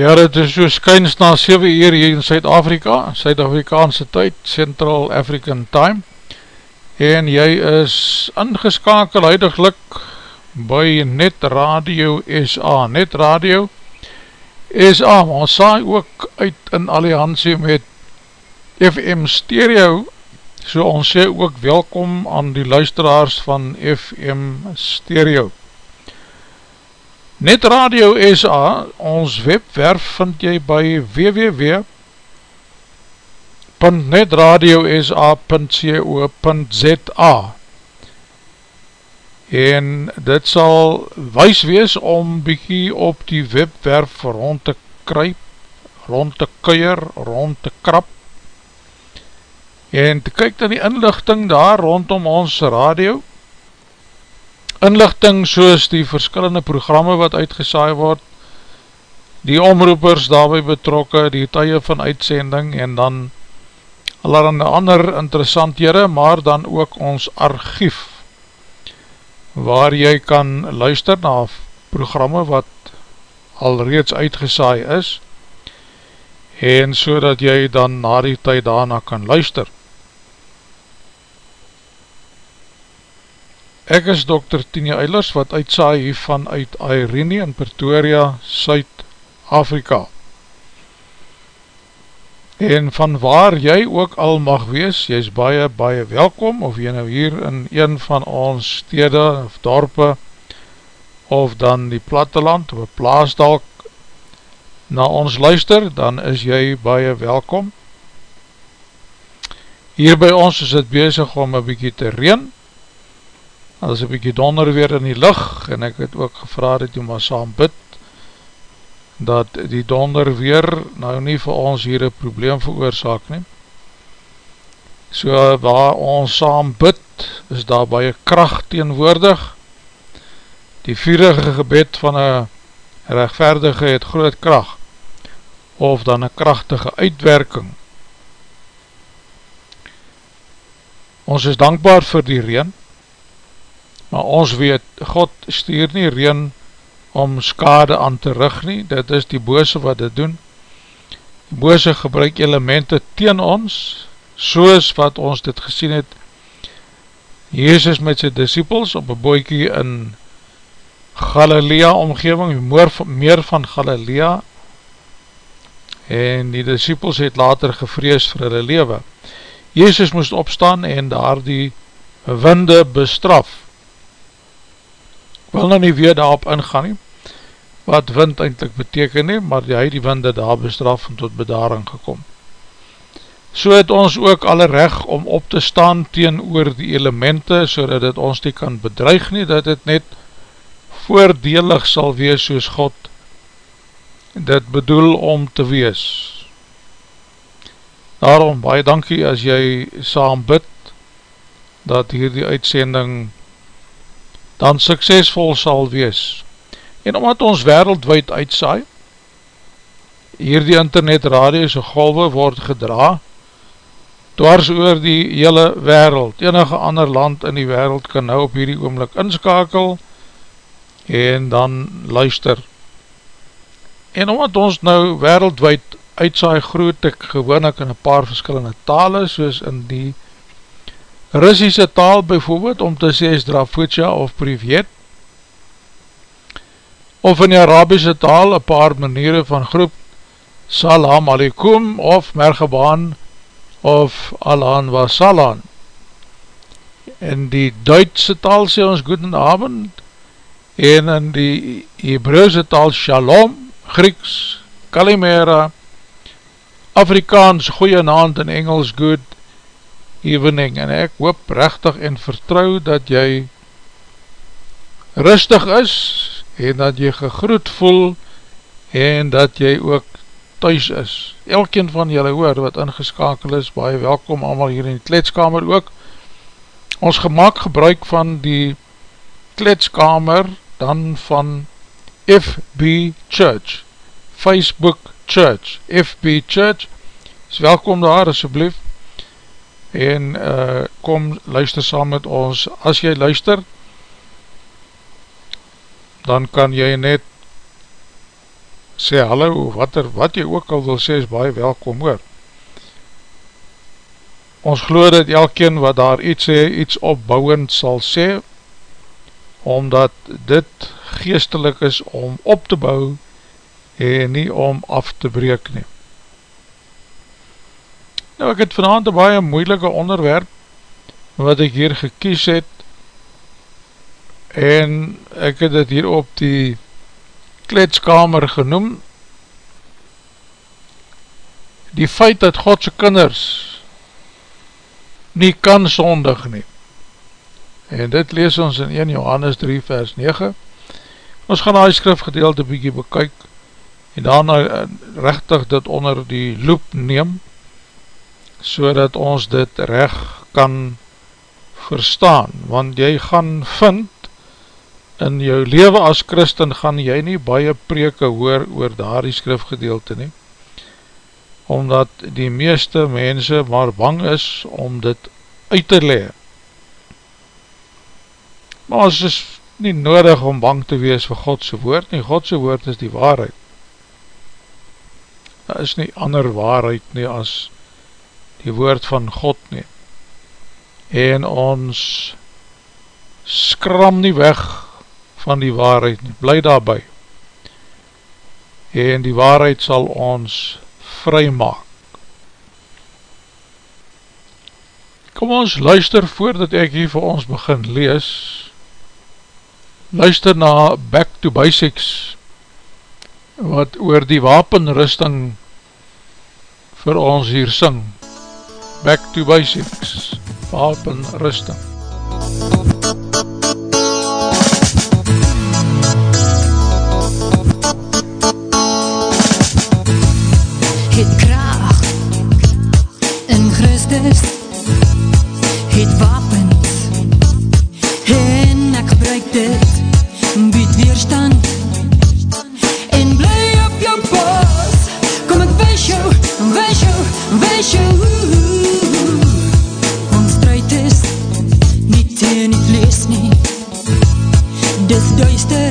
Ja, het is so skyns na 7 uur hier in Suid-Afrika, Suid-Afrikaanse tyd, Central African Time, en jy is ingeskakel huidiglik by Net Radio SA, Net Radio SA, maar ons saai ook uit in alliantie met FM Stereo, so ons sê ook welkom aan die luisteraars van FM Stereo. Net Radio SA, ons webwerf vind jy by www.netradiosa.co.za en dit sal wees wees om bykie op die webwerf rond te kryp, rond te kuier, rond te krap. En te kyk na die inlichting daar rondom ons radio inlichting soos die verskillende programme wat uitgesaai word die omroepers daarby betrokke, die tye van uitsending en dan allerhande ander interessantere, maar dan ook ons archief waar jy kan luister na programme wat al reeds uitgesaai is en so dat jy dan na die tyd daarna kan luister. Ek is Dr. Tini Eilers wat uitsaai hiervan uit Irene in Pretoria, Suid-Afrika. En van waar jy ook al mag wees, jy is baie, baie welkom, of jy nou hier in een van ons stede of dorpe, of dan die platteland, of plaasdalk, na ons luister, dan is jy baie welkom. Hier by ons is het bezig om een bykie te reen, Al is een bykie donder weer in die licht, en ek het ook gevra dat jy maar saam bid, dat die donder weer nou nie vir ons hier een probleem veroorzaak nie. So waar ons saam bid, is daar baie kracht teenwoordig. Die vierige gebed van een rechtvaardige het groot kracht, of dan een krachtige uitwerking. Ons is dankbaar vir die reen, maar ons weet, God stuur nie reen om skade aan te rug nie, dit is die bose wat dit doen, die bose gebruik elemente teen ons, soos wat ons dit gesien het, Jezus met sy disciples op een boekie in Galilea omgeving, meer van Galilea, en die disciples het later gevrees vir hulle lewe. Jezus moest opstaan en daar die winde bestraf, wil nou nie weer daarop ingaan nie, wat wind eindelijk beteken nie, maar hy die winde daar bestraf en tot bedaring gekom. So het ons ook alle recht om op te staan teen oor die elemente, so dat het ons nie kan bedreig nie, dat het net voordelig sal wees soos God dit bedoel om te wees. Daarom, baie dankie as jy saam bid, dat hier die uitsending dan suksesvol sal wees. En omdat ons wereldwijd uitsaai, hier die internet radio'se golwe word gedra, dwars oor die hele wereld, enige ander land in die wereld kan nou op hierdie oomlik inskakel, en dan luister. En omdat ons nou wereldwijd uitsaai groot ek gewoon ek in een paar verskillende tale, soos in die Russische taal bijvoorbeeld, om te sê Strafutja of Privet, of in die Arabische taal een paar maniere van groep Salam alaikum of Mergebaan of Alan wa Salan. In die Duitse taal sê ons Goedenavond en in die Hebreeuwse taal Shalom, Grieks, Kalimera, Afrikaans, Goeie Naand en Engels Good evening en ek hoop rechtig en vertrou dat jy rustig is en dat jy gegroet voel en dat jy ook thuis is. Elkeen van julle hoor wat ingeskakel is, baie welkom allemaal hier in die kletskamer ook. Ons gemaakt gebruik van die kletskamer dan van FB Church, Facebook Church, FB Church, is welkom daar asjeblief, en uh, kom luister saam met ons. As jy luister dan kan jy net sê hallo wat, er, wat jy ook al wil sê is baie welkom hoor. Ons geloof dat elkeen wat daar iets sê iets opbouwend sal sê omdat dit geestelik is om op te bou en nie om af te breek neem Nou ek het vanavond een baie moeilike onderwerp wat ek hier gekies het en ek het het hier op die kletskamer genoem, die feit dat Godse kinders nie kan sondig nie. En dit lees ons in 1 Johannes 3 vers 9. Ons gaan die skrifgedeelte bykie bekyk en daarna eh, rechtig dit onder die loop neem so dat ons dit recht kan verstaan, want jy gaan vind in jou leven as christen gaan jy nie baie preke hoor oor daar die skrifgedeelte nie, omdat die meeste mense maar bang is om dit uit te lewe. Maar ons is nie nodig om bang te wees vir Godse woord nie, Godse woord is die waarheid. Daar is nie ander waarheid nie as die woord van God nie. En ons skram nie weg van die waarheid nie, bly daarby. En die waarheid sal ons vry maak. Kom ons luister voordat ek hier vir ons begin lees, luister na Back to Basics, wat oor die wapenrusting vir ons hier sing. Back to Basics, wapenrusting. Het kracht in Christus, het wapens dis duister,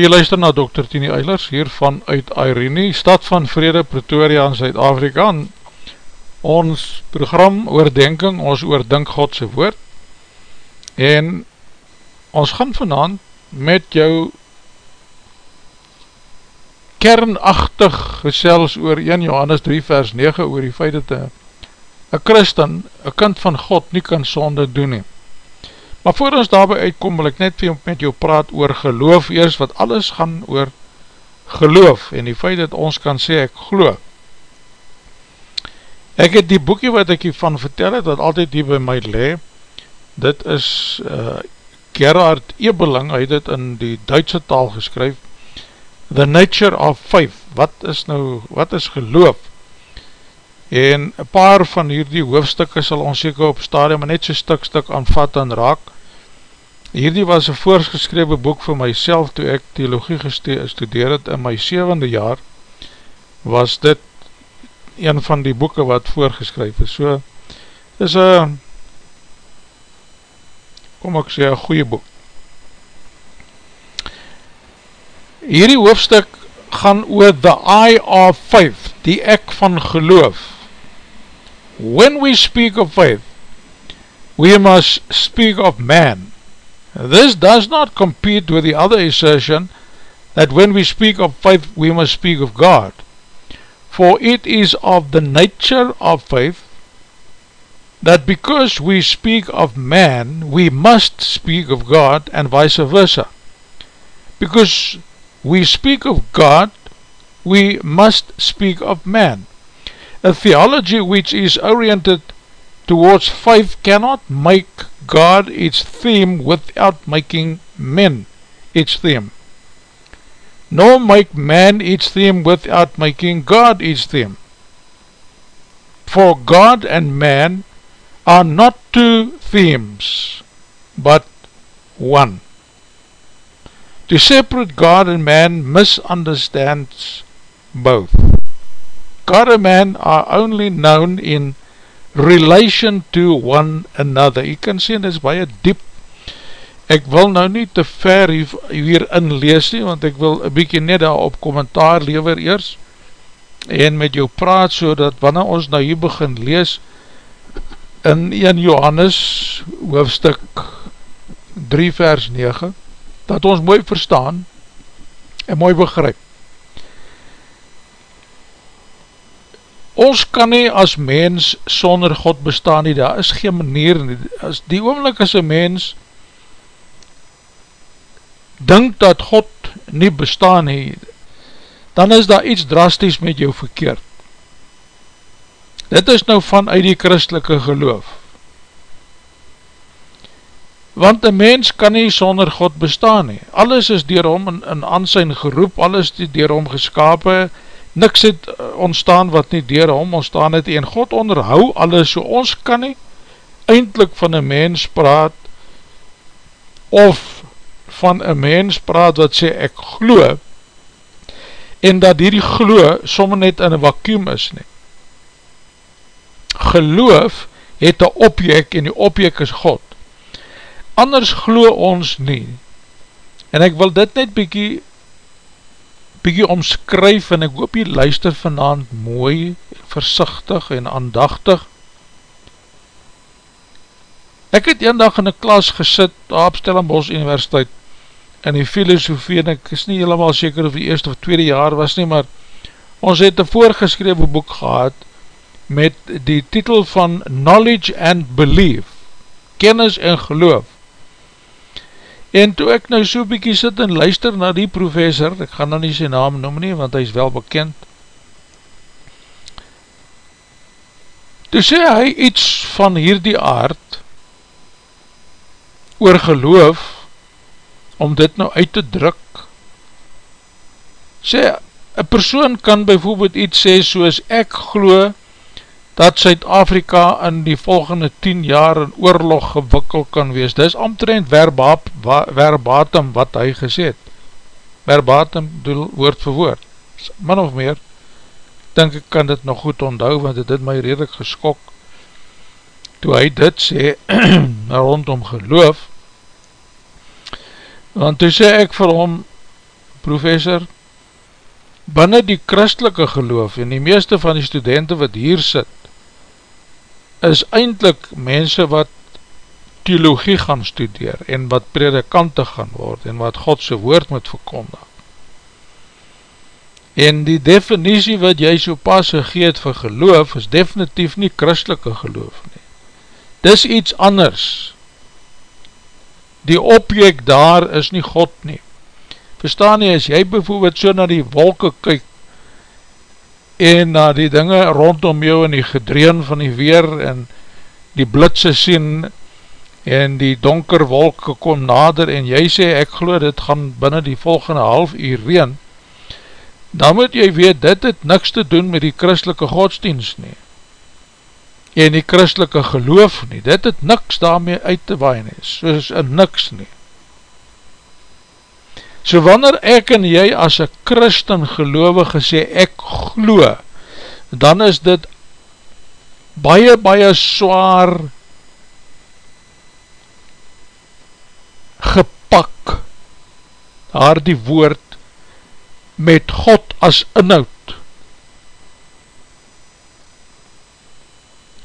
jy luister na Dr. Tini Eilers hier van uit Irene, stad van Vrede, Pretoria in Zuid-Afrika ons program oordenking, ons oordink Godse woord en ons gaan vanavond met jou kernachtig gesels oor 1 Johannes 3 vers 9 oor die feit dat een christen, een kind van God nie kan sonde doen nie Maar voor ons daarby uitkom, wil ek net met jou praat oor geloof eers, wat alles gaan oor geloof, en die feit dat ons kan sê, ek geloof. Ek het die boekie wat ek hiervan vertel het, wat altyd hier by my le, dit is uh, Gerard Ebeling, hy het het in die Duitse taal geskryf, The Nature of Faith, wat is nou, wat is geloof? En een paar van hierdie hoofdstukke sal ons seker op stadium net so stuk stuk aanvat en raak. Hierdie was een voorgeskrewe boek vir myself toe ek theologie gestudeer het in my 7e jaar was dit een van die boeken wat voorgeskryf is. So, is een kom ek sê, een goeie boek. Hierdie hoofdstuk gaan oor the eye of faith, die ek van geloof. When we speak of faith, we must speak of man. This does not compete with the other assertion that when we speak of faith, we must speak of God. For it is of the nature of faith that because we speak of man, we must speak of God and vice versa. Because we speak of God, we must speak of man. A theology which is oriented towards faith cannot make God its theme without making men its theme. Nor make man its theme without making God its theme. For God and man are not two themes, but one. To separate God and man misunderstands both. God and man are only known in relation to one another. Jy kan sê, dit is baie diep. Ek wil nou nie te ver hier inlees nie, want ek wil een bykie net daar op kommentaar lever eers en met jou praat so dat wanneer ons nou hier begin lees in 1 Johannes hoofstuk 3 vers 9 dat ons mooi verstaan en mooi begryp. Ons kan nie as mens sonder God bestaan nie, daar is geen manier nie, as die oomlik as een mens dink dat God nie bestaan nie, dan is daar iets drasties met jou verkeerd. Dit is nou vanuit die christelike geloof. Want een mens kan nie sonder God bestaan nie. Alles is dier hom in, in ansijn geroep, alles is dier hom geskapen, niks het eh, ontstaan wat nie dier hom ontstaan het en God onderhou alles so ons kan nie eindelijk van een mens praat of van een mens praat wat sê ek glo en dat hierdie glo somme net in een vacuum is nie. Geloof het een objek en die objek is God. Anders glo ons nie. En ek wil dit net bykie bykie omskryf en ek hoop jy luister vanavond mooi, versichtig en aandachtig. Ek het een dag in die klas gesit op Stellenbosch Universiteit in die filosofie en ek is nie helemaal seker of die eerste of tweede jaar was nie, maar ons het een voorgeskrewe boek gehad met die titel van Knowledge and Belief, Kennis en Geloof. En toe ek nou so bykie sit en luister na die professor, ek gaan nou nie sy naam noem nie, want hy is wel bekend, toe sê hy iets van hierdie aard, oor geloof, om dit nou uit te druk, sê, een persoon kan bijvoorbeeld iets sê, soos ek geloof, dat Suid-Afrika in die volgende 10 jaar in oorlog gewikkel kan wees. Dit is omtrend verbaat, verbatum wat hy gesê het. Verbatum doel woord vir woord. Min of meer, denk ek kan dit nog goed onthou, want het het my redelijk geskok. Toe hy dit sê, rondom geloof, want toe sê ek vir hom, professor, binnen die christelike geloof en die meeste van die studenten wat hier sit, is eindelijk mense wat theologie gaan studeer en wat predikante gaan word en wat Godse woord moet verkondig. En die definitie wat jy so pas gegeet vir geloof is definitief nie christelike geloof nie. Dis iets anders. Die object daar is nie God nie. Verstaan nie, as jy bijvoorbeeld so na die wolke kyk en na die dinge rondom jou en die gedreen van die weer en die blitse sien en die donker wolke kom nader en jy sê ek geloof dit gaan binnen die volgende half uur reen dan moet jy weet dit het niks te doen met die christelike godsdienst nie en die christelike geloof nie. Dit het niks daarmee uit te waai nie soos in niks nie so wanneer ek en jy as een christen gelovige sê ek glo dan is dit baie baie zwaar gepak daar die woord met God as inhoud.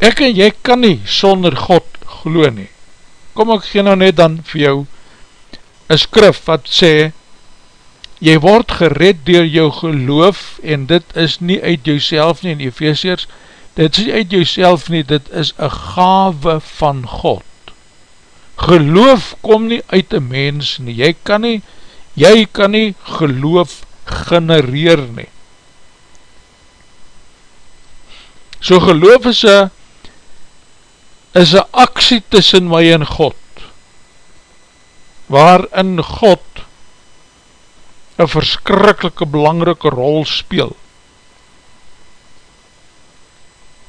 Ek en jy kan nie sonder God glo nie. Kom ek gee nou net dan vir jou een skrif wat sê jy word gered door jou geloof en dit is nie uit jouself nie in Ephesians dit is nie uit jouself nie dit is een gave van God geloof kom nie uit een mens nie, jy kan nie, jy kan nie geloof genereer nie. So geloof is een, is een aksie tussen my en God, waarin God een verskrikkelike belangrike rol speel,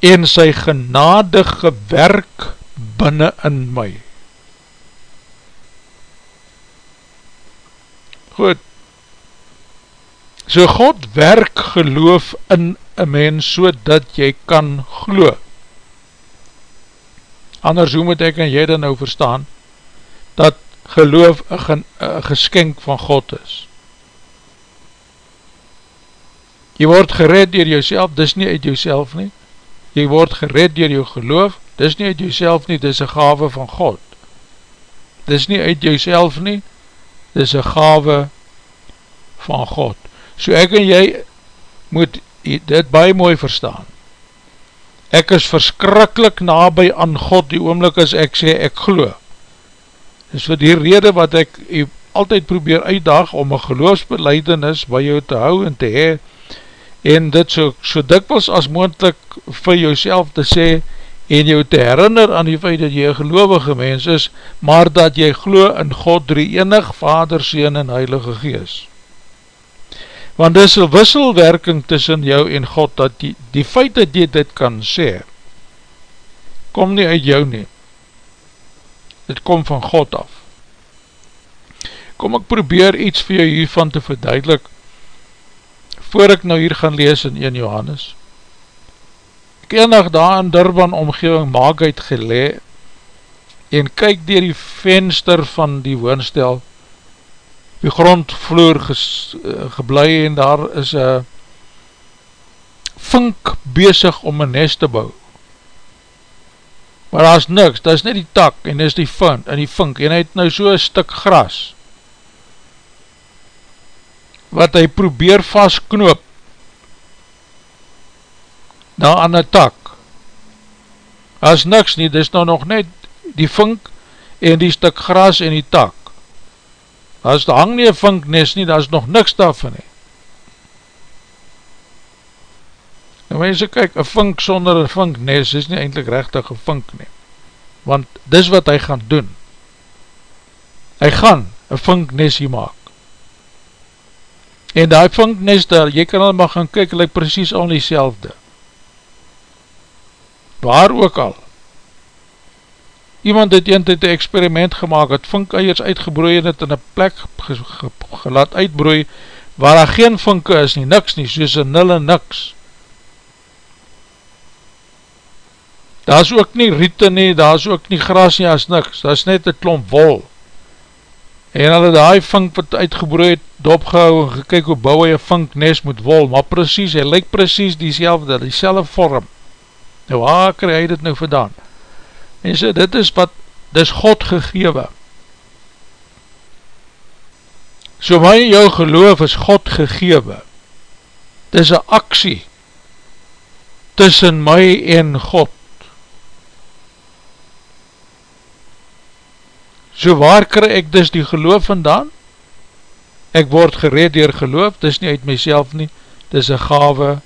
en sy genadige werk binnen in my. Goed. So God werk geloof in een mens so dat jy kan glo. Anders hoe moet ek en jy dan nou verstaan dat geloof een geskenk van God is. Jy word gered dier jouself, dis nie uit jouself nie. Jy word gered dier jou geloof, dis nie uit jouself nie, dis een gave van God. Dis nie uit jouself nie, dis een gave van God. So ek en jy moet dit baie mooi verstaan. Ek is verskrikkelijk nabij aan God die oomlik as ek sê ek glo. Dis vir die rede wat ek altyd probeer uitdag om een geloofsbeleidenis by jou te hou en te hee en dit so, so dikwels as moendlik vir jouself te sê en jou te herinner aan die feit dat jy een gelovige mens is, maar dat jy glo in God drie enig, Vader, Seen en Heilige Gees. Want dis een wisselwerking tussen jou en God, dat die, die feit dat jy dit kan sê, kom nie uit jou nie. Dit kom van God af. Kom ek probeer iets vir jou hiervan te verduidelik, voor ek nou hier gaan lees in 1 Johannes. Ek enig daar in Durban omgeving maak uit gele en kyk dier die venster van die woonstel die grondvloer ges, uh, geblei en daar is een vink bezig om een nest te bou. Maar daar is niks, daar is net die tak en is die vink, en die vink en hy het nou so een stuk gras wat hy probeer vastknoop na aan een tak. As niks nie, dis nou nog net die vink en die stuk gras en die tak. As die hang nie een vinknes nie, daar is nog niks daarvan nie. Nou mense kyk, een vink sonder een vinknes is nie eindelijk rechtig een vink nie. Want dis wat hy gaan doen. Hy gaan een vinknes hier maak. En die vinknes daar, jy kan al maar gaan kyk, lyk precies al die selfde waar ook al. Iemand het eend het een experiment gemaakt het vinkeiers uitgebroei en het in een plek gelaat uitbroei waar daar geen vinke is nie, niks nie, soos een en niks. Daar is ook nie riete nie, daar is ook nie gras nie as niks, daar is net een klomp wol en hulle die vink wat uitgebroei het, dopgehou en gekyk hoe bouw hy een vinknes moet wol, maar precies, hy lyk precies die selfde, die selfde vorm. Nou waar kry hy dit nou vandaan? En so, dit is wat, dit is God gegewe. So my jou geloof is God gegewe. Dit is een aksie tussen my en God. So waar kry ek dus die geloof vandaan? Ek word gered door geloof, dis nie uit myself nie, dis een gave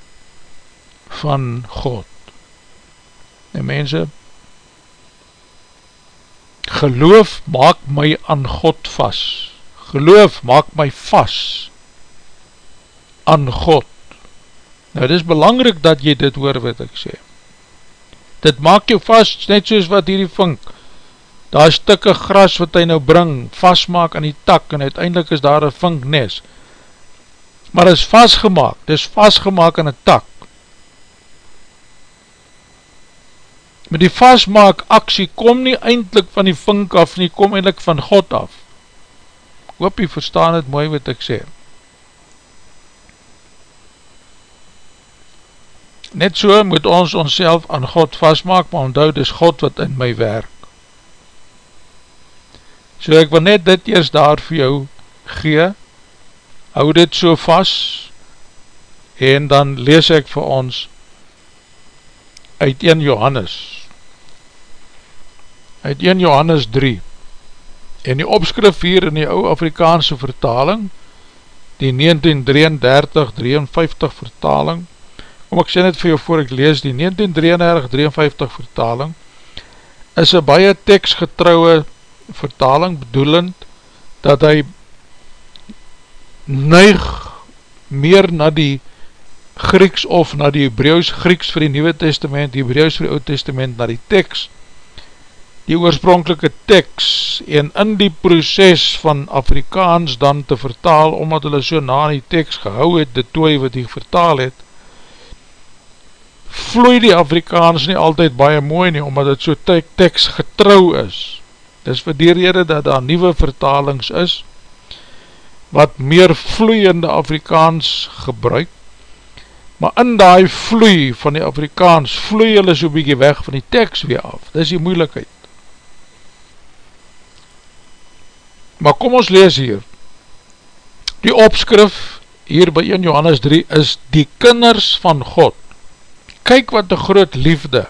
van God. En mense, geloof maak my aan God vast. Geloof maak my vast aan God. Nou, dit is belangrijk dat jy dit hoor wat ek sê. Dit maak jou vast, net soos wat hierdie vink, daar is stikke gras wat hy nou bring, vastmaak aan die tak, en uiteindelik is daar een vinknes. Maar is vastgemaak, dit is vastgemaak aan die tak. Met die vastmaak aksie kom nie eindelijk van die vink af, nie kom eindelijk van God af. Ek hoop jy verstaan het mooi wat ek sê. Net so moet ons ons aan God vastmaak, maar onthou, dit is God wat in my werk. So ek wil net dit eers daar vir jou gee, hou dit so vast, en dan lees ek vir ons uit 1 Johannes, uit 1 Johannes 3, en die opskrif hier in die ou Afrikaanse vertaling, die 1933-53 vertaling, om ek sê net vir jou voor ek lees, die 1933-53 vertaling, is een baie tekstgetrouwe vertaling, vertaling bedoelend dat hy neig meer na die Grieks of na die Hebreeuws Grieks vir die Nieuwe Testament, die Hebreeuws vir die Oud Testament, na die tekst, die oorspronkelike tekst, en in die proces van Afrikaans dan te vertaal, omdat hulle so na die tekst gehou het, die tooi wat hy vertaal het, vloei die Afrikaans nie altyd baie mooi nie, omdat het so tekst getrouw is, Dis vir die rede dat daar nieuwe vertalings is, wat meer vloeiende Afrikaans gebruik, maar in die vloei van die Afrikaans, vloei hulle so bykie weg van die tekst weer af, dis die moeilikheid. Maar kom ons lees hier, die opskrif hier by 1 Johannes 3 is die kinders van God. Kyk wat die groot liefde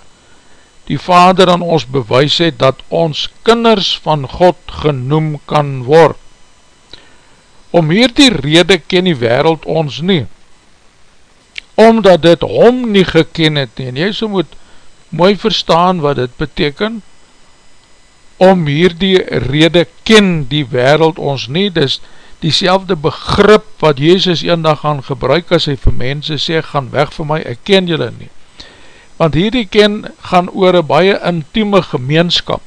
die Vader aan ons bewys het, dat ons kinders van God genoem kan word. Om hier die rede ken die wereld ons nie, omdat dit hom nie geken het nie, en jy so moet mooi verstaan wat dit beteken, om hier die rede ken die wereld ons nie, dis die selfde begrip wat Jezus een dag gaan gebruik as hy vir mense sê, gaan weg van my, ek ken julle nie want hierdie ken gaan oor een baie intieme gemeenskap.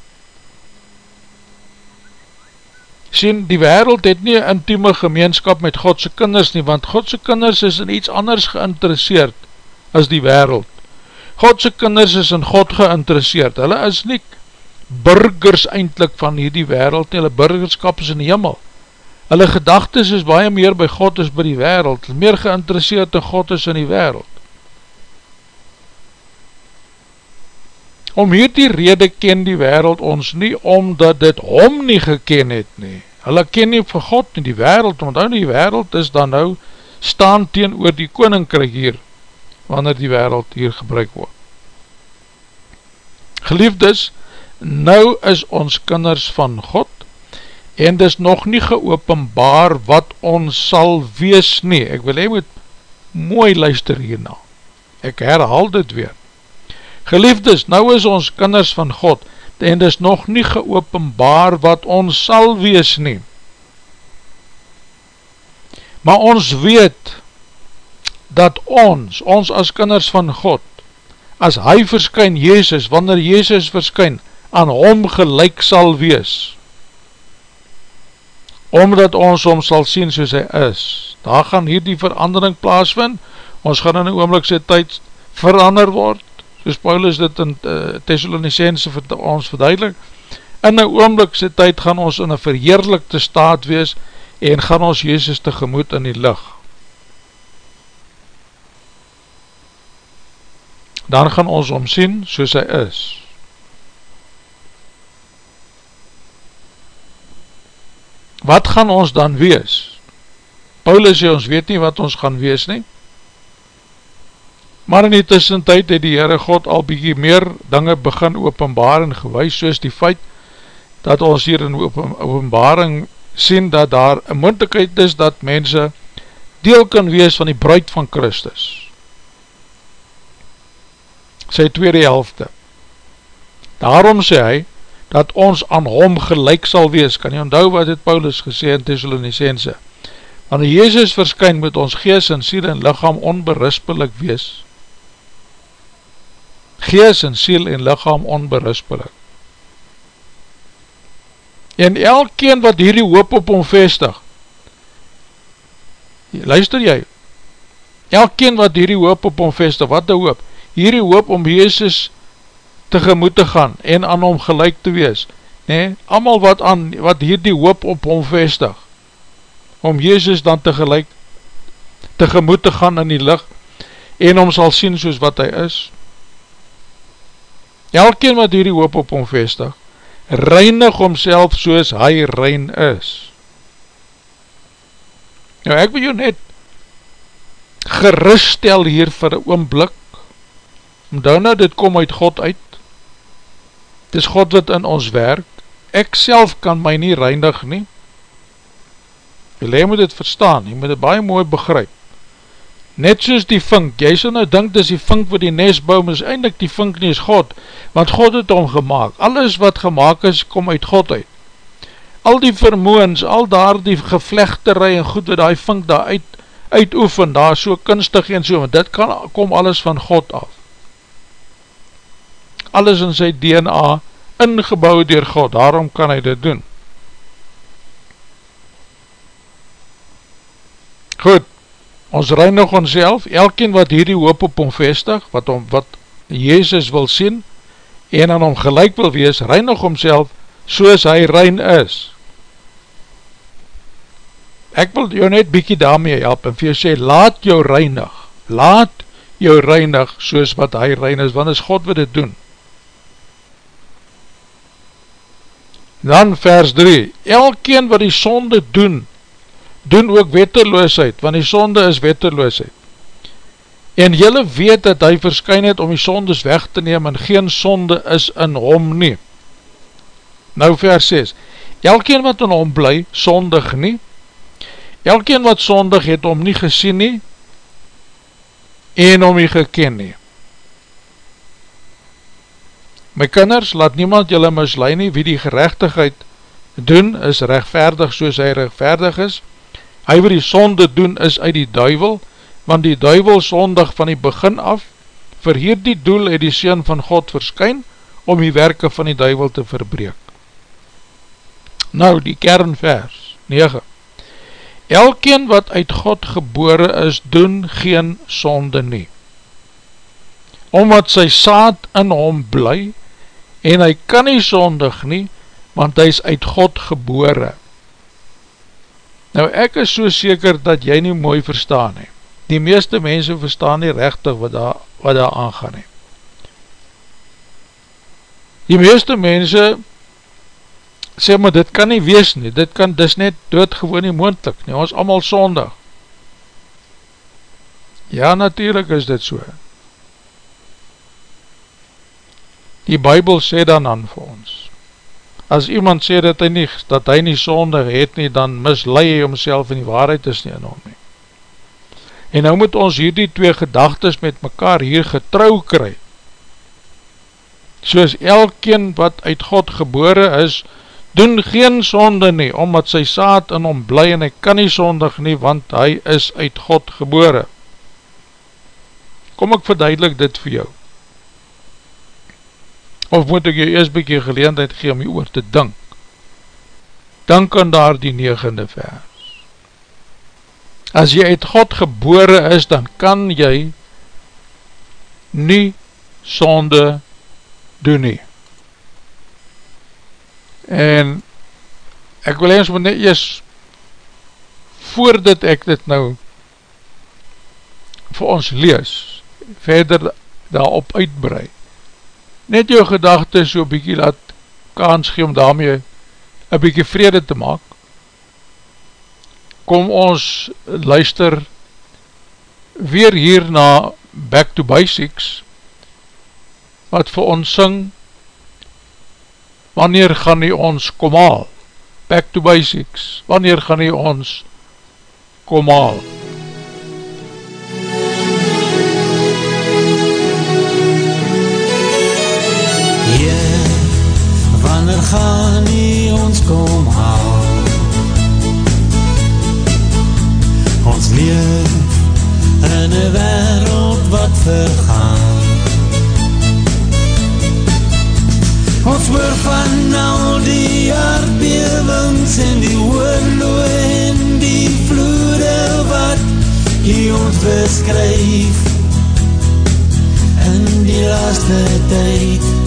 Sien, die wereld het nie een intieme gemeenskap met Godse kinders nie, want Godse kinders is in iets anders geïnteresseerd as die wereld. Godse kinders is in God geïnteresseerd, hulle is nie burgers eindelijk van hierdie wereld nie, hulle burgerskap is in die hemel. Hulle gedagtes is baie meer by God as by die wereld, meer geïnteresseerd in God is in die wereld. Om hierdie rede ken die wereld ons nie, omdat dit hom nie geken het nie. Hulle ken nie vir God nie, die wereld, omdat die wereld is dan nou staan teen oor die koninkryk hier, wanneer die wereld hier gebruik word. Geliefdes, nou is ons kinders van God, en dis nog nie geopenbaar wat ons sal wees nie. Ek wil hy moet mooi luister hierna. Ek herhaal dit weer. Geliefdes, nou is ons kinders van God, en dis nog nie geopenbaar wat ons sal wees nie. Maar ons weet, dat ons, ons as kinders van God, as hy verskyn, Jezus, wanneer Jezus verskyn, aan hom gelijk sal wees, omdat ons hom sal sien soos hy is. Daar gaan hier die verandering plaasvind, ons gaan in die oomlikse tyd verander word, soos Paulus dit in uh, Thessalonicense vir ons verduidelik, In een oomlikse tyd gaan ons in een verheerlikte staat wees en gaan ons Jezus tegemoet in die licht. Dan gaan ons omsien soos hy is. Wat gaan ons dan wees? Paulus sê ons weet nie wat ons gaan wees nie. Maar in die tussentijd het die Heere God al bykie meer dinge begin openbaar en gewys soos die feit dat ons hier in openbaring sien dat daar een moontekheid is dat mense deel kan wees van die bruid van Christus. Sy tweede helfte. Daarom sê hy dat ons aan hom gelijk sal wees. Kan jy onthou wat het Paulus gesê in Thessalonicense? Wanneer Jezus verskyn moet ons gees en siel en lichaam onberispelik wees. Gees en siel en lichaam onberispelik. En elkeen wat hierdie hoop op hom vestig, luister jy, elkeen wat hierdie hoop op hom vestig, wat die hoop? Hierdie hoop om Jezus tegemoet te gaan en aan hom gelijk te wees, nee, amal wat, aan, wat hierdie hoop op hom vestig, om Jezus dan tegelijk tegemoet te gaan in die licht, en om sal sien soos wat hy is, elkeen wat hierdie hoop op hom vestig, reinig homself soos hy rein is. Nou ek wil jou net geriststel hier vir een oomblik, omdat nou dit kom uit God uit, het is God wat in ons werk, ek self kan my nie reinig nie, jy moet dit verstaan, jy moet dit baie mooi begryp, Net soos die vink, jy sal nou dink dis die vink wat die nest maar is eindelijk die vink nie is God, want God het hom gemaakt. Alles wat gemaakt is, kom uit God uit. Al die vermoens, al daar die gevlechterij en goed wat die vink daar uit, uitoefen, daar so kunstig en so, want dit kan, kom alles van God af. Alles in sy DNA ingebouw door God, daarom kan hy dit doen. Goed, ons reinig ons self, elkeen wat hierdie hoop op hom vestig, wat, om, wat Jezus wil sien, en aan hom gelijk wil wees, reinig homself soos hy rein is. Ek wil jou net bykie daarmee help, en vir jou sê, laat jou reinig, laat jou reinig soos wat hy rein is, want is God wat dit doen. Dan vers 3, elkeen wat die sonde doen, doen ook wetterloosheid, want die sonde is wetterloosheid. En jylle weet dat hy verskyn het om die sondes weg te neem en geen sonde is in hom nie. Nou vers 6, elkeen wat in hom bly, sondig nie, elkeen wat sondig het om nie gesien nie, en om nie geken nie. My kinders, laat niemand jylle mislui nie, wie die gerechtigheid doen, is rechtvaardig soos hy rechtvaardig is, Hy wat die sonde doen is uit die duivel, want die duivel sondig van die begin af, vir hier die doel het die Seen van God verskyn, om die werke van die duivel te verbreek. Nou, die kernvers, 9. Elkeen wat uit God gebore is, doen geen sonde nie. Omdat sy saad in hom bly, en hy kan nie sondig nie, want hy is uit God gebore. Nou ek is so seker dat jy nie mooi verstaan he. Die meeste mense verstaan nie rechtig wat daar, wat daar aangaan he. Die meeste mense sê maar dit kan nie wees nie, dit kan dis net doodgewoon nie moendlik nie, ons allemaal sondig. Ja natuurlijk is dit so. Die Bijbel sê dan aan vir ons, as iemand sê dat hy nie, dat hy nie sondig het nie, dan mislui hy homself en die waarheid is nie in hom nie. En nou moet ons hierdie twee gedagtes met mekaar hier getrouw kry. Soos elkeen wat uit God gebore is, doen geen sonde nie, omdat sy saad in hom bly en hy kan nie sondig nie, want hy is uit God gebore. Kom ek verduidelik dit vir jou of moet ek jou eers bykie geleendheid gee om jy oor te dink, dan kan daar die negende vers. As jy uit God gebore is, dan kan jy nie sonde doen nie. en ek wil eens moet net eers voordat ek dit nou vir ons lees, verder daarop uitbrei, net jou gedachte so bykie laat kans gee om daarmee een bykie vrede te maak, kom ons luister weer hier na Back to Basics, wat vir ons syng, wanneer gaan nie ons kom haal? Back to Basics, wanneer gaan nie ons kom haal? Gaan nie ons kom haal. Ons leef in een wereld wat vergaan. Ons hoor van al die aardbewings en die oorloe en die vloede wat die ons beskryf. In die laatste tyd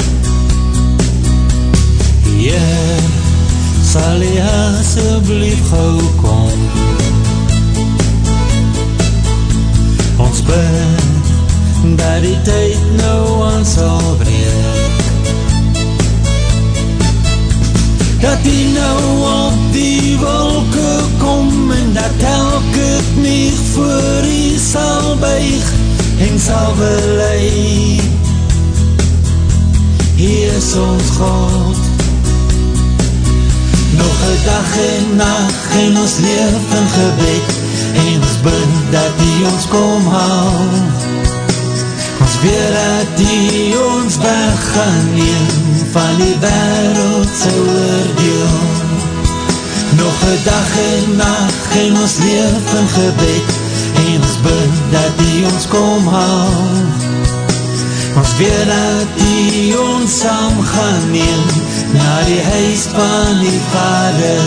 Heer, sal jy asjeblief gauw kom. Ons bid, dat die tyd nou aan sal breek. Dat die nou op die wolke kom en dat elke knie voor die sal buig en sal verleid. Hier is ons God, Nog een dag en nacht en ons leef in gebed. En ons bid dat die ons kom haal. Ons weet dat die ons weg gaan neem Van die wereld sy oordeel. Nog een dag en nacht en ons leef in gebed. En ons bid dat die ons kom haal. Ons weet dat die ons saam gaan neem na die huis van die vader.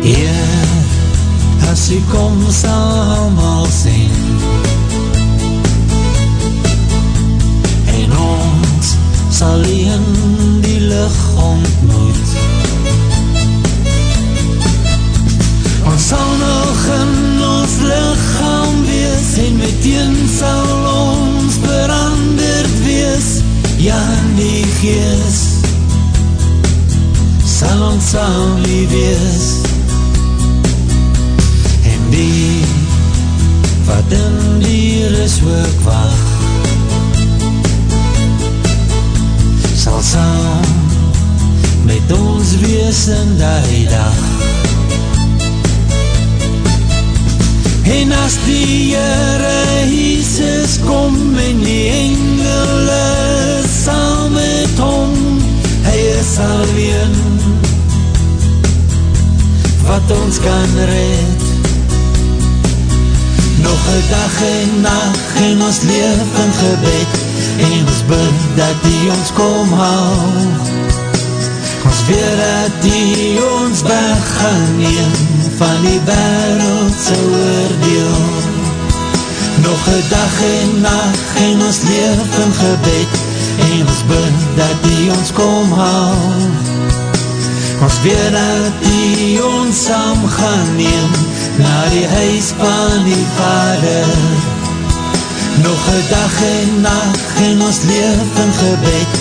Heer, as u kom sal allemaal sien, en ons sal in die lucht ontmoet. Ons sal nog in ons lichaam wees, en meteen sal ons ja in die gees, sal ons saam lief wees, en die, wat in die rus ook wacht, sal saam met ons wees in die dag, En as die Heere Jesus kom en die engele saam met hom, hy is alleen, wat ons kan red. Nog een dag en nacht en ons leef in gebed, en ons bid dat die ons kom haal. Ons weet dat die ons weg gaan neem, van die wereld sy oordeel. Nog een dag en nacht en ons leef in gebed en ons bid dat die ons kom haal. Ons weet dat die ons saam gaan neem na die huis van die vader. Nog een dag en nacht en ons leef in gebed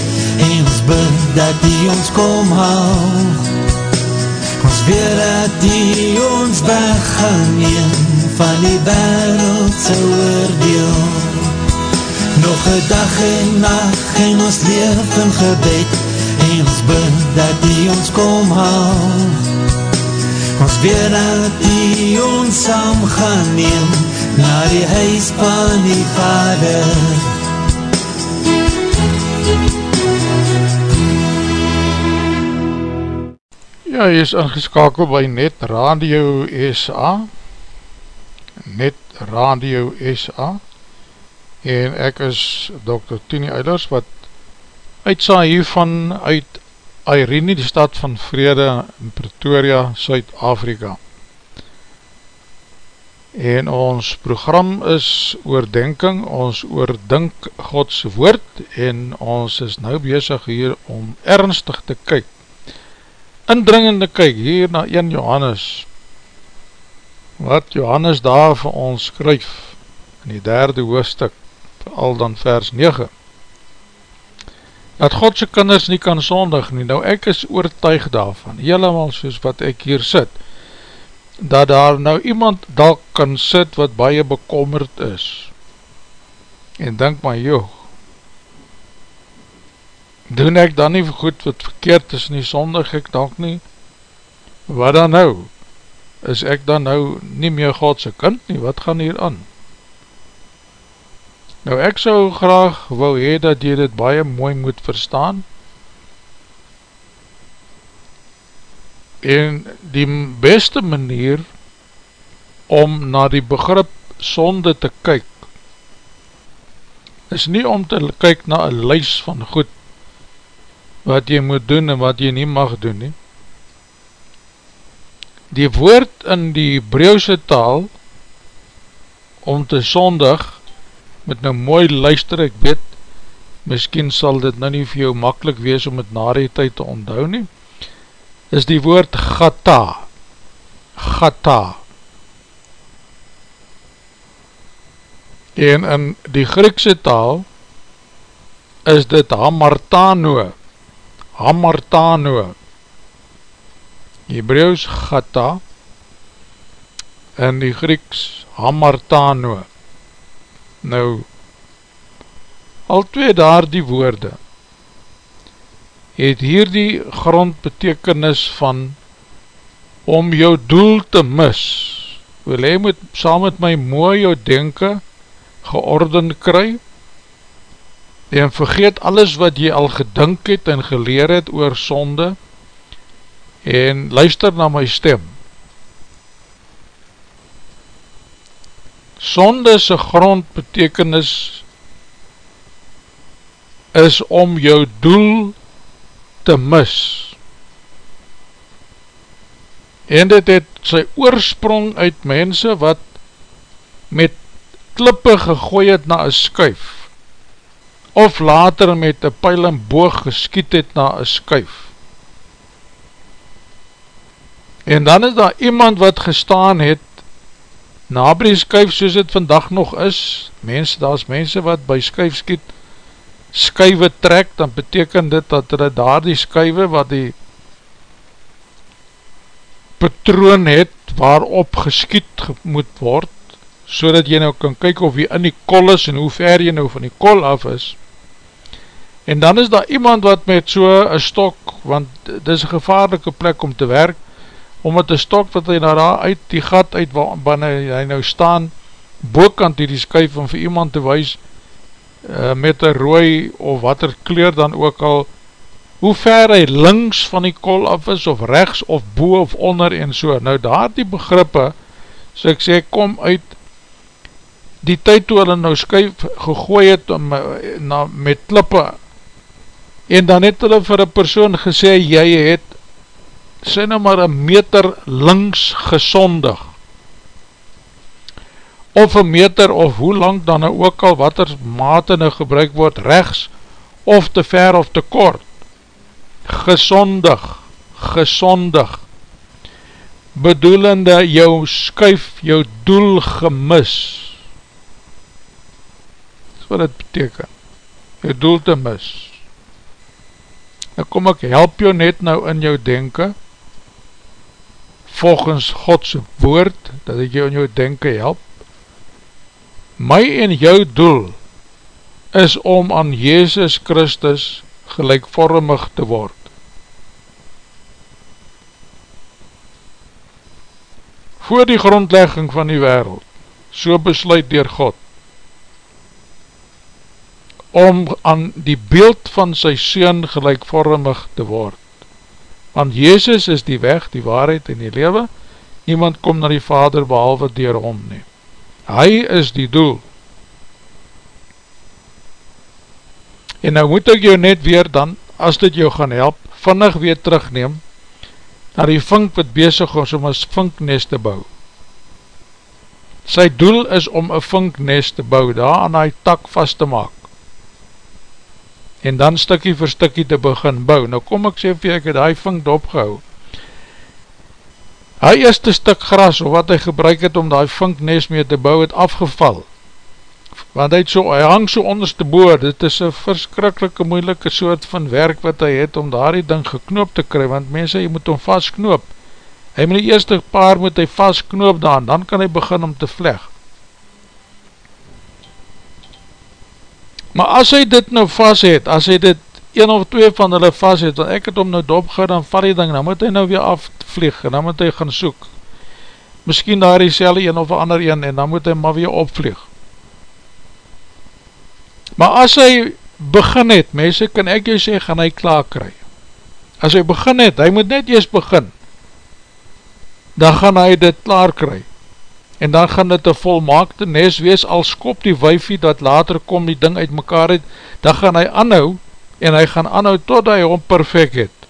en ons bid dat die ons kom haal. Ons weet dat die ons weg gaan neem van die wereld sy oordeel. Nog een dag en nacht en ons leef in gebed en ons bid dat die ons kom haal. Ons weet dat die ons saam gaan neem na die huis van die vader. Ja, hy is ingeskakel by Net Radio SA Net Radio SA en ek is Dr. Tini Eilers wat uitsa hiervan uit Irene, die stad van Vrede in Pretoria, Suid-Afrika en ons program is oordenking, ons oordink Gods woord en ons is nou bezig hier om ernstig te kyk, indringende kyk hier na 1 Johannes, wat Johannes daar vir ons skryf in die derde hoofdstuk, al dan vers 9, dat Godse kinders nie kan sondig nie, nou ek is oortuig daarvan, helemaal soos wat ek hier sit, dat daar nou iemand dalk kan sit wat baie bekommerd is. En denk maar joh. Doen ek dan nie goed wat verkeerd is nie? Sondig ek dalk nie? Wat dan nou? Is ek dan nou nie meer Godse kind nie? Wat gaan hier aan nou ek sou graag wou hee dat jy dit baie mooi moet verstaan. En die beste manier om na die begrip sonde te kyk is nie om te kyk na een lys van goed wat jy moet doen en wat jy nie mag doen nie. Die woord in die Hebreeuwse taal om te sondig met nou mooi luister ek weet miskien sal dit nou nie vir jou makkelijk wees om het na die tyd te onthou nie is die woord gata, gata. En in die Griekse taal is dit hamartano, hamartano. Hebreeuws gata, en die Grieks hamartano. Nou, al twee daar die woorde, het hier die grondbetekenis van om jou doel te mis. Wil hy moet saam met my mooi jou denken georden kry en vergeet alles wat jy al gedink het en geleer het oor sonde en luister na my stem. Sonde se grondbetekenis is om jou doel te mis. En dit het sy oorsprong uit mense wat met klippe gegooi het na een skuif, of later met een pijl en boog geskiet het na een skuif. En dan is daar iemand wat gestaan het, na by die skuif soos het vandag nog is, mense, daar is mense wat by skuif skiet, skuive trek, dan beteken dit dat hulle daar die skuive wat die patroon het waarop geskiet moet word, so dat jy nou kan kyk of jy in die kol is en hoe ver jy nou van die kol af is. En dan is daar iemand wat met so een stok, want dit is een gevaarlike plek om te werk, omdat die stok wat hy nou daar uit die gat uit waar hy nou staan, boekant die die skuif om vir iemand te wees, uh, met een rooi of wat er kleur dan ook al, hoe ver hy links van die kol af is, of rechts of boe of onder en so. Nou daar die begrippe, so ek sê, kom uit die tyd toe hulle nou skuif gegooi het om, eh, na, met klippe, en dan het hulle vir een persoon gesê, jy het, sê nou maar een meter links gesondig, of een meter of hoe lang dan nou ook al wat er mate nou gebruik word rechts of te ver of te kort. Gesondig gesondig. Bedoelende jou skuif jou doel gemis. Is wat het beteken. Jou doel te mis. Nou kom ek help jou net nou in jou denken volgens Godse woord dat ek jou in jou denken help my en jou doel is om aan Jezus Christus gelijkvormig te word. Voor die grondlegging van die wereld, so besluit dier God, om aan die beeld van sy Seen gelijkvormig te word. Want Jezus is die weg, die waarheid en die lewe, niemand kom na die Vader behalwe dier hom neem. Hy is die doel. En nou moet ek jou net weer dan, as dit jou gaan help, vinnig weer terugneem, na die vink wat bezig is om as vinknest te bou. Sy doel is om een vinknest te bou, daar aan die tak vast te maak. En dan stikkie vir stikkie te begin bou. Nou kom ek sê vir ek het die vink opgehou. Hy eerste stuk gras, of wat hy gebruik het om die vinknest mee te bou, het afgeval. Want hy, so, hy hang so onderste boor, dit is een verskrikkelike moeilike soort van werk wat hy het om daar die ding geknoop te kry, want mense, jy moet hom vastknoop. Hy moet die eerste paar moet hy vastknoop daan, dan kan hy begin om te vleg. Maar as hy dit nou vast het, as hy dit een of twee van hulle vast het, want ek het hom nou dopgeur, dan vat die ding, dan moet hy nou weer afvlieg, en dan moet hy gaan soek. Misschien daar die selle een of ander een, en dan moet hy maar weer opvlieg. Maar as hy begin het, mense, kan ek jou sê, gaan hy klaar kry. As hy begin het, hy moet net eers begin, dan gaan hy dit klaar kry. En dan gaan dit een volmaakte nes wees, al skop die wijfie dat later kom die ding uit mekaar het, dan gaan hy anhou, en hy gaan anhou tot hy hom perfect het.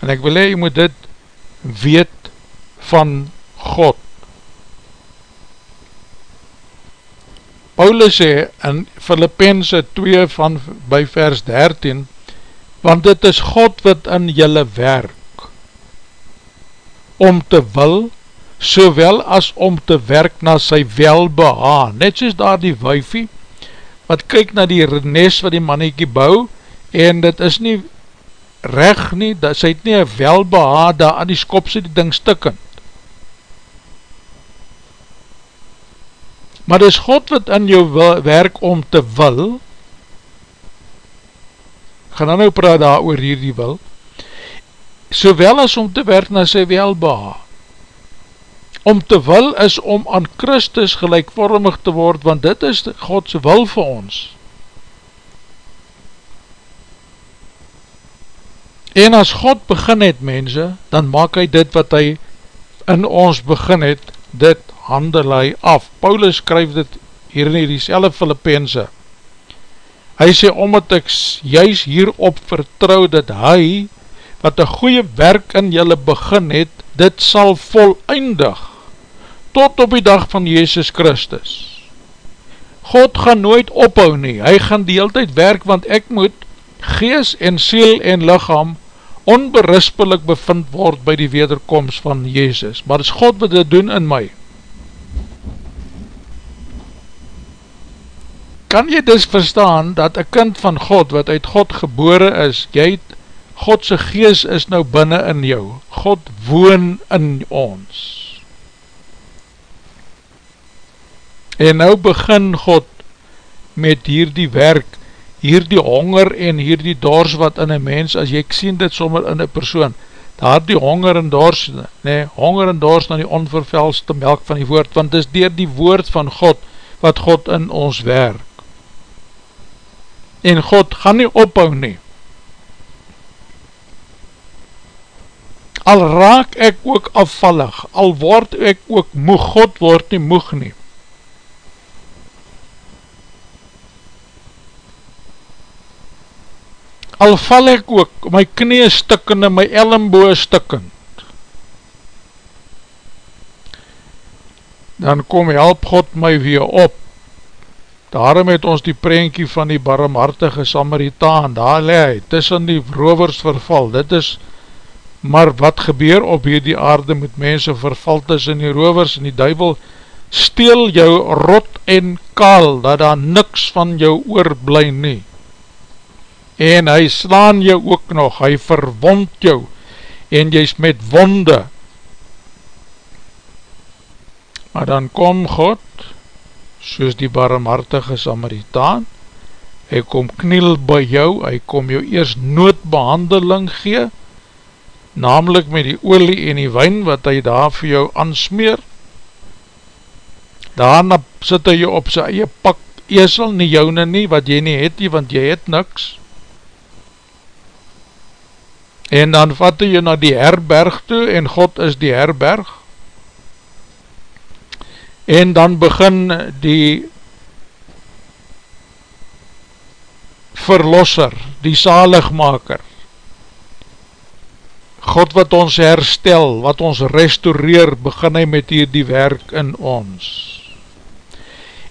En ek wil hee, jy moet dit weet van God. Paulus sê in Filippense 2 van by vers 13, want dit is God wat in jylle werk, om te wil, sowel as om te werk na sy welbehaan. Net soos daar die wijfie, wat kyk na die nes wat die mannetjie bou, en dit is nie recht nie, dat sy het nie een welbehaan daar aan die skop sy die ding stikkend. Maar dis God wat in jou werk om te wil, gaan dan nou praat daar oor hier die wil, sowel as om te werk na sy welbeha. Om te wil is om aan Christus gelijkvormig te word, want dit is Godse wil vir ons. En as God begin het, mense, dan maak hy dit wat hy in ons begin het, dit handel hy af. Paulus skryf dit hier in die selwe Filippense. Hy sê, omdat ek juist hierop vertrouw dat hy wat een goeie werk in julle begin het, dit sal voleindig, tot op die dag van Jezus Christus. God gaan nooit ophou nie, hy gaan die hele tijd werk, want ek moet gees en siel en lichaam onberispelik bevind word by die wederkomst van Jezus. Maar is God wat dit doen in my? Kan jy dus verstaan dat een kind van God, wat uit God gebore is, jy het Godse gees is nou binnen in jou, God woon in ons. En nou begin God met hierdie werk, hierdie honger en hierdie dors wat in een mens, as jy sien dit sommer in een persoon, daar die honger en dors, nee, honger en dors na die onvervelste melk van die woord, want dis dier die woord van God, wat God in ons werk. En God gaan nie ophou nie, al raak ek ook afvallig, al word ek ook moeg, God word nie moeg nie. Al val ek ook, my knie stikkend en my ellenboe stikkend, dan kom help God my weer op. Daarom het ons die prentjie van die barmhartige Samaritaan, daar leid, tussen die rovers verval, dit is maar wat gebeur op hierdie aarde met mense vervaltes in die rovers en die duivel steel jou rot en kaal dat daar niks van jou oorblij nie en hy slaan jou ook nog hy verwond jou en jy is met wonde. Maar dan kom God soos die barmhartige Samaritaan hy kom kniel by jou hy kom jou eers noodbehandeling gee namelijk met die olie en die wijn wat hy daar vir jou ansmeer daarna sit hy jou op sy eie pak esel, nie joune nie, wat jy nie het nie, want jy het niks en dan vat hy jou na die herberg toe en God is die herberg en dan begin die verlosser, die zaligmaker God wat ons herstel, wat ons restaureer, begin hy met hier die werk in ons.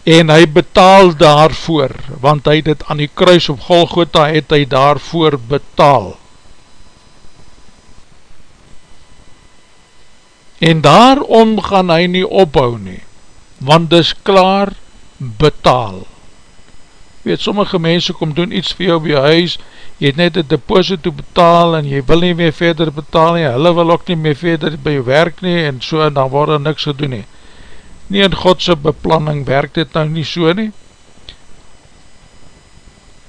En hy betaal daarvoor, want hy het aan die kruis op Golgotha, het hy daarvoor betaal. En daarom gaan hy nie ophou nie, want dis klaar betaal. Weet, sommige mense kom doen iets vir jou by jou huis, jy het net een deposit te betaal en jy wil nie meer verder betaal nie, hulle wil ook nie meer verder by jou werk nie en so en dan word er niks gedoen nie. Nie in Godse beplanning werk dit nou nie so nie.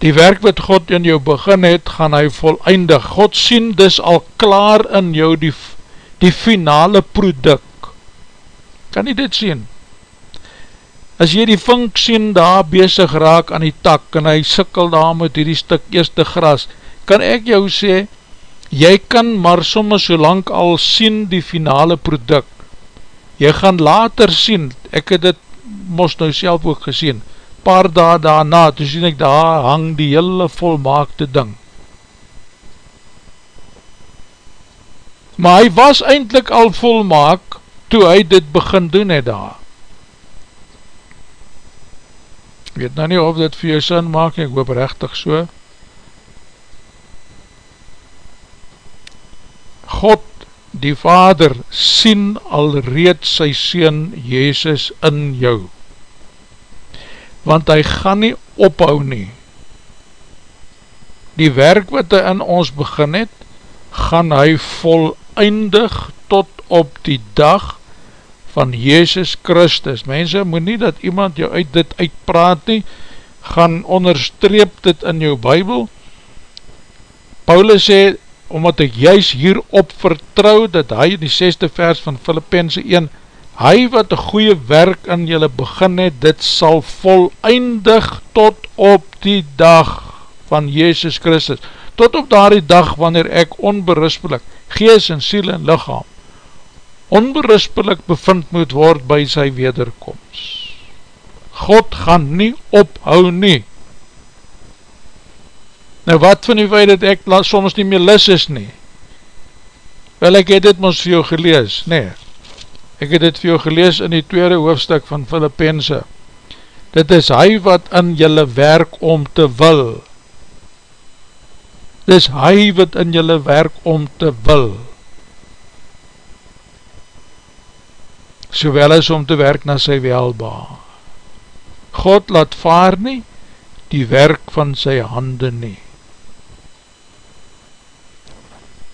Die werk wat God in jou begin het, gaan hy volleindig. God sien dis al klaar in jou die, die finale product. Kan jy dit sien? as jy die vink sien daar bezig raak aan die tak en hy sikkel daar met die stuk eerste gras, kan ek jou sê, jy kan maar soms so lang al sien die finale product. Jy gaan later sien, ek het dit mos nou self ook gesien, paar dae daarna, toe sien ek daar hang die hele volmaakte ding. Maar hy was eindelijk al volmaak, toe hy dit begin doen het daar. weet nou nie of dit vir jou sin maak, ek hoop rechtig so. God, die Vader, sien alreed sy Seen Jezus in jou. Want hy gaan nie ophou nie. Die werk wat hy in ons begin het, gaan hy volleindig tot op die dag van Jezus Christus. Mense, moet nie dat iemand jou uit dit uitpraat nie, gaan onderstreep dit in jou Bijbel. Paulus sê, omdat ek juist hierop vertrouw, dat hy in die 6ste vers van Filippense 1, hy wat een goeie werk in julle begin het, dit sal volleindig tot op die dag van Jezus Christus, tot op daar die dag wanneer ek onberispelik, gees en siel en lichaam, onberispelik bevind moet word by sy wederkomst. God gaan nie ophou nie. Nou wat van die feit dat ek soms nie meer lis is nie? Wel ek het dit ons vir jou gelees, nee. Ek het dit vir jou gelees in die tweede hoofdstuk van Filippense. Dit is hy wat in julle werk om te wil. Dit is hy wat in julle werk om te wil. sowel as om te werk na sy welba. God laat vaar nie die werk van sy hande nie.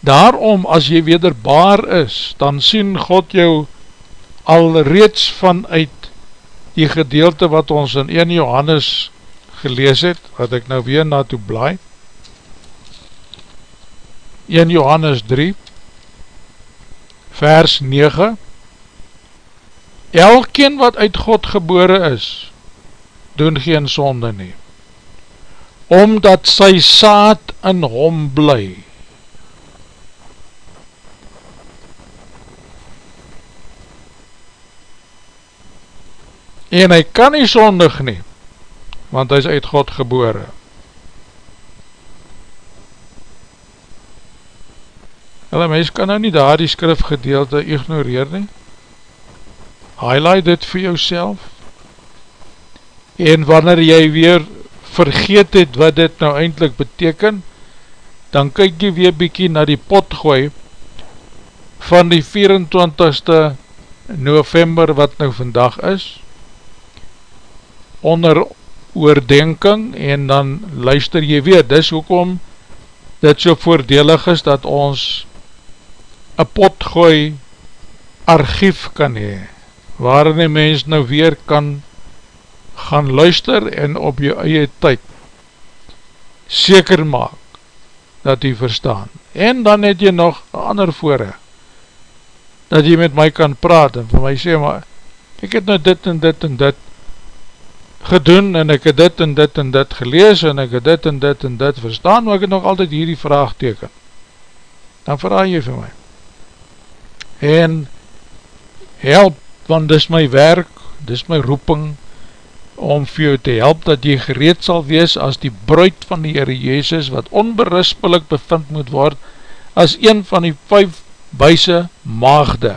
Daarom as jy wederbaar is, dan sien God jou alreeds vanuit die gedeelte wat ons in 1 Johannes gelees het, wat ek nou weer na toe blaai. 1 Johannes 3 vers 9 Elkeen wat uit God gebore is, doen geen sonde nie, omdat sy saad in hom bly. En hy kan nie sondig nie, want hy is uit God gebore. Hulle mens kan nou nie daar die skrifgedeelte ignoreer nie, highlight dit vir jouself. En wanneer jy weer vergeet het wat dit nou eindelijk beteken dan kyk jy weer bykie na die pot gooi van die 24ste november wat nou vandag is onder oordenking en dan luister jy weer. Dis hoekom dit so voordelig is dat ons een pot gooi archief kan hee waarin die mens nou weer kan gaan luister en op jou eie tyd seker maak dat jy verstaan. En dan het jy nog ander voore dat jy met my kan praat en vir my sê, maar ek het nou dit en dit en dit gedoen en ek het dit en dit en dit gelees en ek het dit en dit en dit verstaan, maar ek het nog altyd hierdie vraag teken. Dan vraag jy vir my. En help want dis my werk, dis my roeping, om vir jou te help dat jy gereed sal wees as die bruid van die Heere Jezus, wat onberispelik bevind moet word, as een van die vijf buise maagde,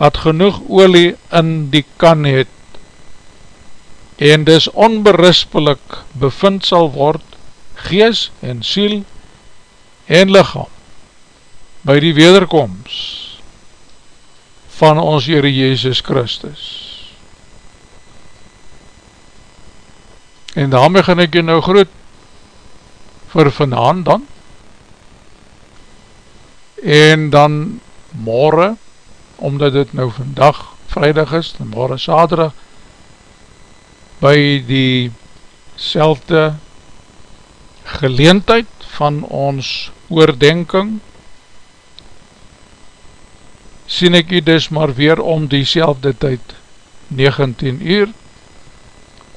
wat genoeg olie in die kan het, en dis onberispelik bevind sal word, gees en siel en lichaam, by die wederkomst van ons Heere Jezus Christus. En daarmee gaan ek jy nou groet vir vanavond dan, en dan morgen, omdat dit nou vandag vrijdag is, en morgen saterdag, by die selte geleentheid van ons oordenking, sien ek jy dus maar weer om die selfde tyd, 19 uur,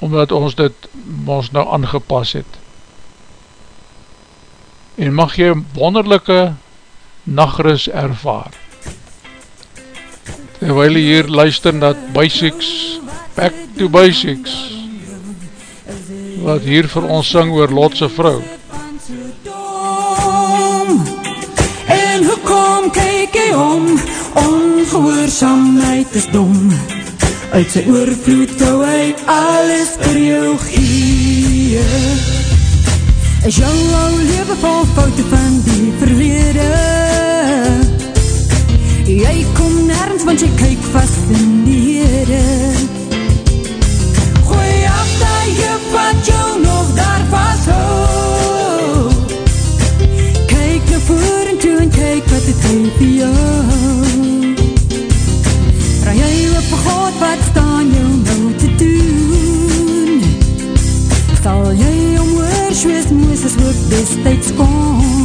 omdat ons dit ons nou aangepas het. En mag jy wonderlijke nachtrus ervaar. Terwijl jy hier luister na Basics, Back to Basics, wat hier vir ons syng oor Lotse vrou. Ongehoorzaamheid is dom, uit sy oorvloed hou hy alles vir jou gee. Is jou ou leven vol foute van die verlede? Jy kom nergens want jy kyk vast in die hede. Gooi af die juf wat jou nog daar vast hou Kyk na voor en toe en kyk wat het geef vir jou omhoor soos Mooses ook destijds kon Sy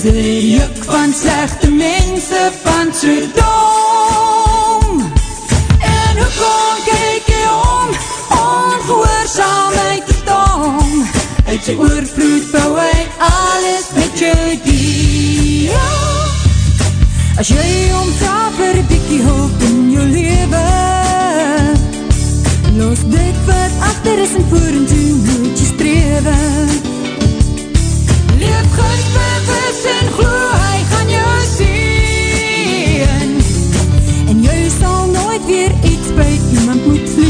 Is die juk van slechte mense van so dom En hoekom kyk jy om, ongehoorzaamheid is dom Uit sy oorvloed bou hy alles met jou deel As jy omtrap vir bykie hoop in jou leven. Los dit wat achter is en voor en toe moet jy strewe Leef bewus en glo hy gaan jou sien. En jy sal nooit weer iets by iemand moet vleen